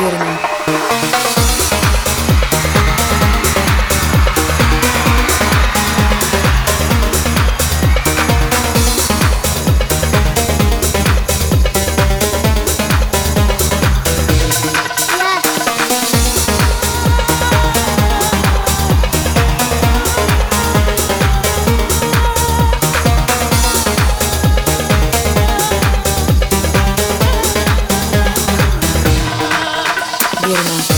верно. piernas.